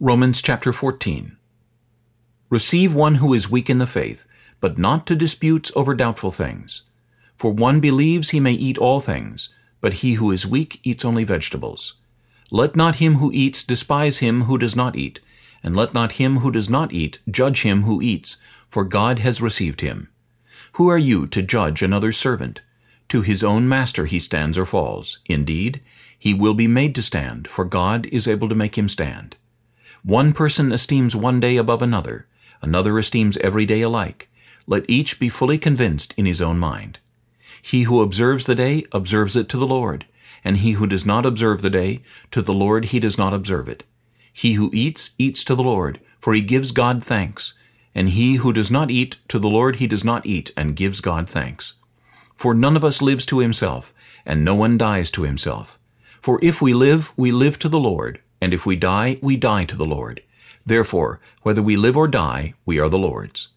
Romans chapter 14 Receive one who is weak in the faith, but not to disputes over doubtful things. For one believes he may eat all things, but he who is weak eats only vegetables. Let not him who eats despise him who does not eat, and let not him who does not eat judge him who eats, for God has received him. Who are you to judge another's servant? To his own master he stands or falls. Indeed, he will be made to stand, for God is able to make him stand. One person esteems one day above another, another esteems every day alike. Let each be fully convinced in his own mind. He who observes the day observes it to the Lord, and he who does not observe the day, to the Lord he does not observe it. He who eats, eats to the Lord, for he gives God thanks, and he who does not eat, to the Lord he does not eat, and gives God thanks. For none of us lives to himself, and no one dies to himself. For if we live, we live to the Lord, and if we die, we die to the Lord. Therefore, whether we live or die, we are the Lord's.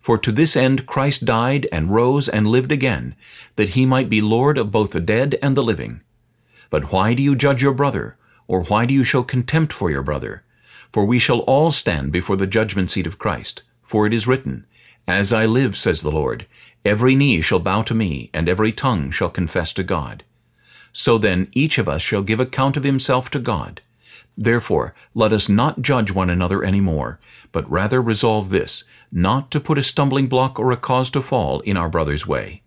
For to this end Christ died and rose and lived again, that he might be Lord of both the dead and the living. But why do you judge your brother? Or why do you show contempt for your brother? For we shall all stand before the judgment seat of Christ. For it is written, As I live, says the Lord, every knee shall bow to me, and every tongue shall confess to God. So then each of us shall give account of himself to God. Therefore, let us not judge one another any more, but rather resolve this, not to put a stumbling block or a cause to fall in our brother's way.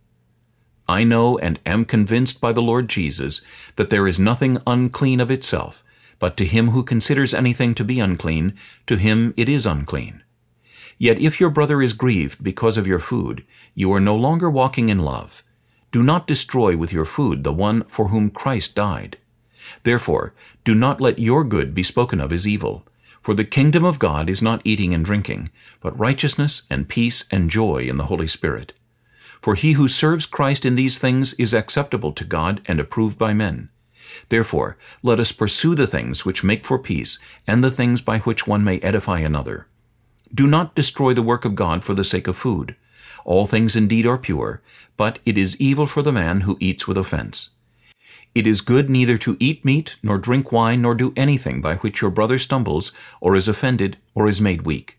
I know and am convinced by the Lord Jesus that there is nothing unclean of itself, but to him who considers anything to be unclean, to him it is unclean. Yet if your brother is grieved because of your food, you are no longer walking in love. Do not destroy with your food the one for whom Christ died. Therefore, do not let your good be spoken of as evil. For the kingdom of God is not eating and drinking, but righteousness and peace and joy in the Holy Spirit. For he who serves Christ in these things is acceptable to God and approved by men. Therefore, let us pursue the things which make for peace, and the things by which one may edify another. Do not destroy the work of God for the sake of food. All things indeed are pure, but it is evil for the man who eats with offense. It is good neither to eat meat, nor drink wine, nor do anything by which your brother stumbles, or is offended, or is made weak.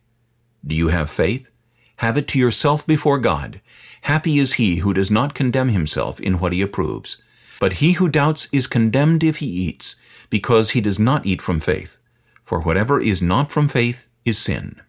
Do you have faith? Have it to yourself before God. Happy is he who does not condemn himself in what he approves. But he who doubts is condemned if he eats, because he does not eat from faith. For whatever is not from faith is sin.